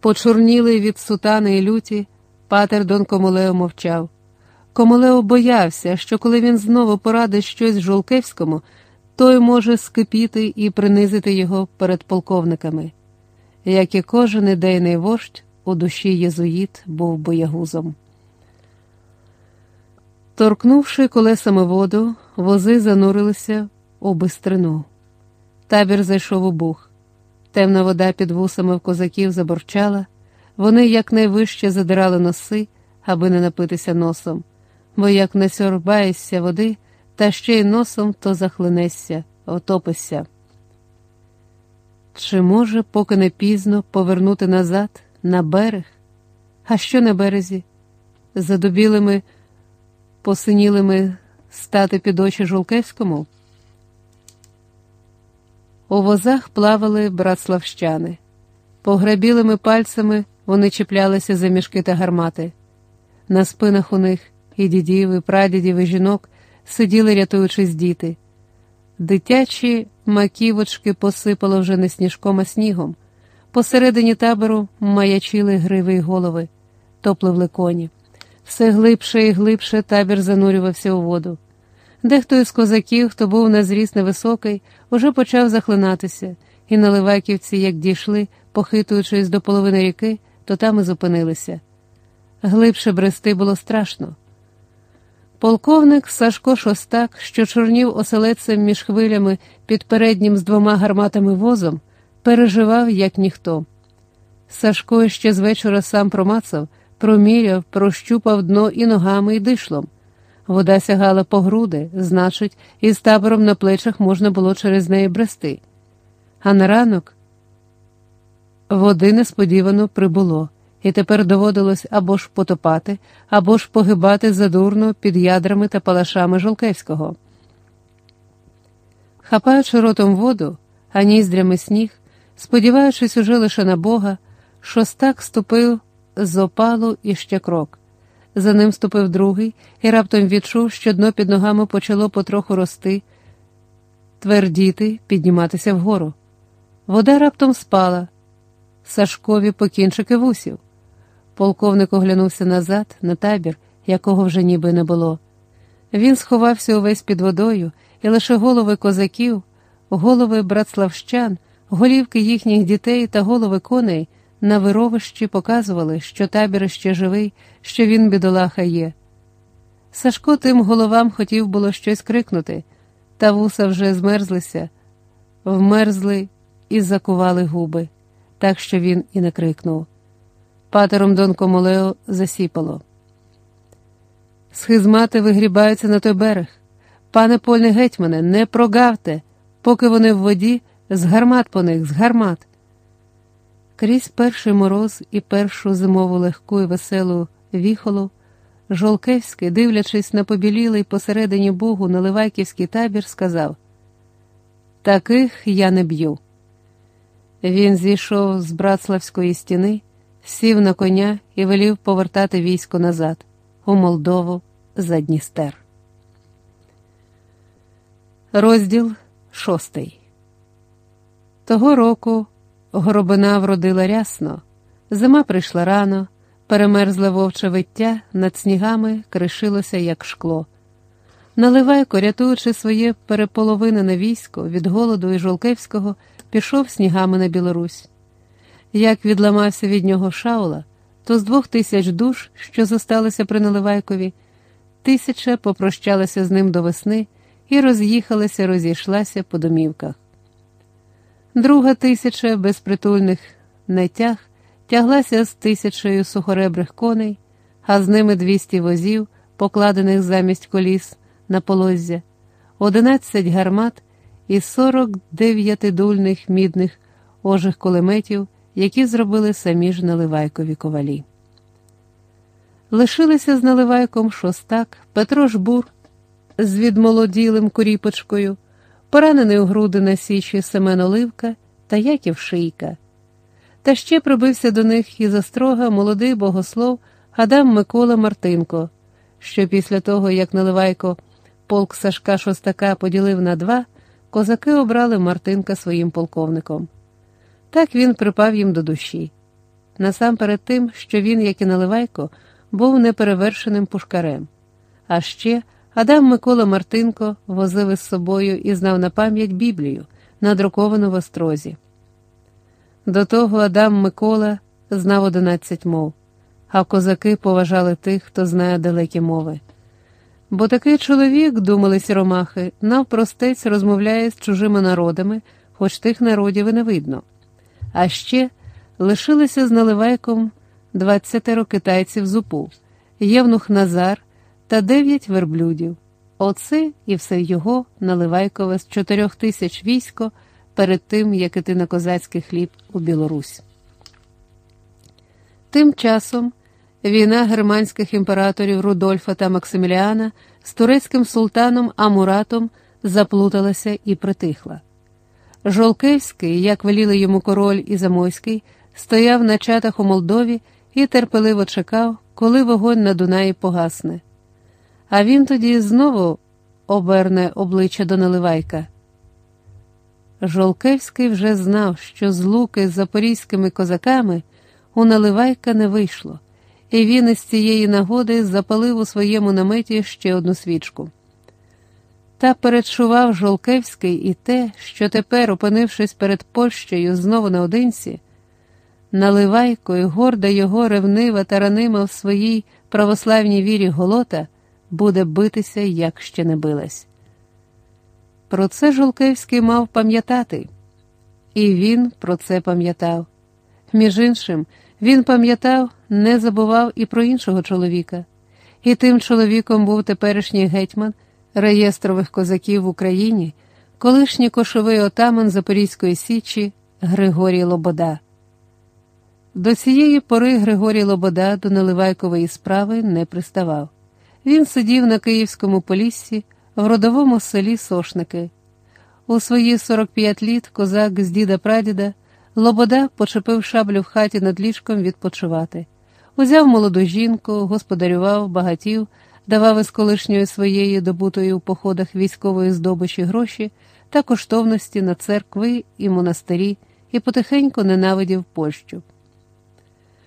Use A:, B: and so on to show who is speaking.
A: Почорнілий від сутани і люті, патер Дон Комолео мовчав. Комолео боявся, що коли він знову порадить щось Жолкевському, той може скипіти і принизити його перед полковниками. Як і кожен ідейний вождь, у душі єзуїт був боягузом. Торкнувши колесами воду, вози занурилися у бистрину. Табір зайшов у бух. Темна вода під вусами в козаків заборчала, вони якнайвище задирали носи, аби не напитися носом, бо як не сьорбаєшся води, та ще й носом, то захлинешся, отопишся. Чи може, поки не пізно, повернути назад, на берег? А що на березі? Задубілими, посинілими стати під очі Жулкевському? У возах плавали братславщани. Пограбілими пальцями вони чіплялися за мішки та гармати. На спинах у них і дідів, і прадідів, і жінок сиділи, рятуючись діти. Дитячі маківочки посипало вже не сніжком, а снігом. Посередині табору маячили гриви й голови, то коні. Все глибше і глибше табір занурювався у воду. Дехто із козаків, хто був на зріст невисокий, уже почав захлинатися, і наливайківці, як дійшли, похитуючись до половини ріки, то там і зупинилися. Глибше брести було страшно. Полковник Сашко Шостак, що чорнів оселедцем між хвилями під переднім з двома гарматами возом, переживав, як ніхто. Сашко ще з вечора сам промацав, проміряв, прощупав дно і ногами, і дишлом. Вода сягала по груди, значить, із табором на плечах можна було через неї брести. А на ранок води несподівано прибуло і тепер доводилось або ж потопати, або ж погибати задурно під ядрами та палашами Жолкевського. Хапаючи ротом воду, а ніздрями сніг, сподіваючись уже лише на Бога, шостак ступив з опалу і ще крок. За ним ступив другий і раптом відчув, що дно під ногами почало потроху рости, твердіти, підніматися вгору. Вода раптом спала, Сашкові покінчики вусів. Полковник оглянувся назад, на табір, якого вже ніби не було. Він сховався увесь під водою, і лише голови козаків, голови братславщан, голівки їхніх дітей та голови коней на вировищі показували, що табір ще живий, що він бідолаха є. Сашко тим головам хотів було щось крикнути, та вуса вже змерзлися, вмерзли і закували губи, так що він і не крикнув. Патером Дон Комолео засіпало. Схизмати вигрібаються на той берег. Пане польний гетьмане, не прогавте, поки вони в воді, з гармат по них, з гармат. Крізь перший мороз і першу зимову легку і веселу віхолу, Жолкевський, дивлячись на побілілий посередині Богу наливайківський табір, сказав: Таких я не б'ю. Він зійшов з Братславської стіни сів на коня і велів повертати військо назад, у Молдову за Дністер. Розділ шостий. Того року горобина вродила рясно, зима прийшла рано, перемерзле вовче виття над снігами кришилося, як шкло. Наливайко, рятуючи своє переполовинене військо від голоду і Жолкевського, пішов снігами на Білорусь. Як відламався від нього Шаула, то з двох тисяч душ, що зосталися при Наливайкові, тисяча попрощалася з ним до весни і роз'їхалася, розійшлася по домівках. Друга тисяча безпритульних нетяг тяглася з тисячею сухоребрих коней, а з ними двісті возів, покладених замість коліс на полоззя, одинадцять гармат і сорок дев'ятидульних мідних ожих кулеметів які зробили самі ж наливайкові ковалі. Лишилися з наливайком шостак, Петро Жбур з відмолоділим куріпочкою, поранений у груди на січі Семен Оливка та Яків Шийка. Та ще прибився до них і застрога молодий богослов Адам Микола Мартинко, що після того, як Наливайко полк Сашка Шостака поділив на два, козаки обрали Мартинка своїм полковником. Так він припав їм до душі. насамперед тим, що він, як і Наливайко, був неперевершеним пушкарем. А ще Адам Микола Мартинко возив із собою і знав на пам'ять Біблію, надруковану в острозі. До того Адам Микола знав одинадцять мов, а козаки поважали тих, хто знає далекі мови. Бо такий чоловік, думали сіромахи, навпростець розмовляє з чужими народами, хоч тих народів і не видно. А ще лишилися з наливайком двадцятеро китайців з упу, євнух Назар та дев'ять верблюдів. Оце і все його наливайкове з чотирьох тисяч військо перед тим, як іти на козацький хліб у Білорусь. Тим часом війна германських імператорів Рудольфа та Максиміліана з турецьким султаном Амуратом заплуталася і притихла. Жолкевський, як веліли йому король і Замойський, стояв на чатах у Молдові і терпеливо чекав, коли вогонь на Дунаї погасне. А він тоді знову оберне обличчя до Наливайка. Жолкевський вже знав, що з луки з запорізькими козаками у Наливайка не вийшло, і він із цієї нагоди запалив у своєму наметі ще одну свічку. Та передчував Жолкевський і те, що тепер, опинившись перед Польщею знову наодинці, Наливайко і горда його ревнива та ранима в своїй православній вірі голота буде битися, як ще не билась. Про це Жолкевський мав пам'ятати, і він про це пам'ятав. Між іншим, він пам'ятав, не забував і про іншого чоловіка, і тим чоловіком був теперішній гетьман реєстрових козаків в Україні, колишній кошовий отаман Запорізької Січі Григорій Лобода. До цієї пори Григорій Лобода до Наливайкової справи не приставав. Він сидів на Київському поліссі в родовому селі Сошники. У свої 45 літ козак з діда прадіда Лобода почепив шаблю в хаті над ліжком відпочивати. Узяв молоду жінку, господарював, багатів, давав із колишньої своєї добутої у походах військової здобичі гроші та коштовності на церкви і монастирі і потихеньку ненавидів Польщу.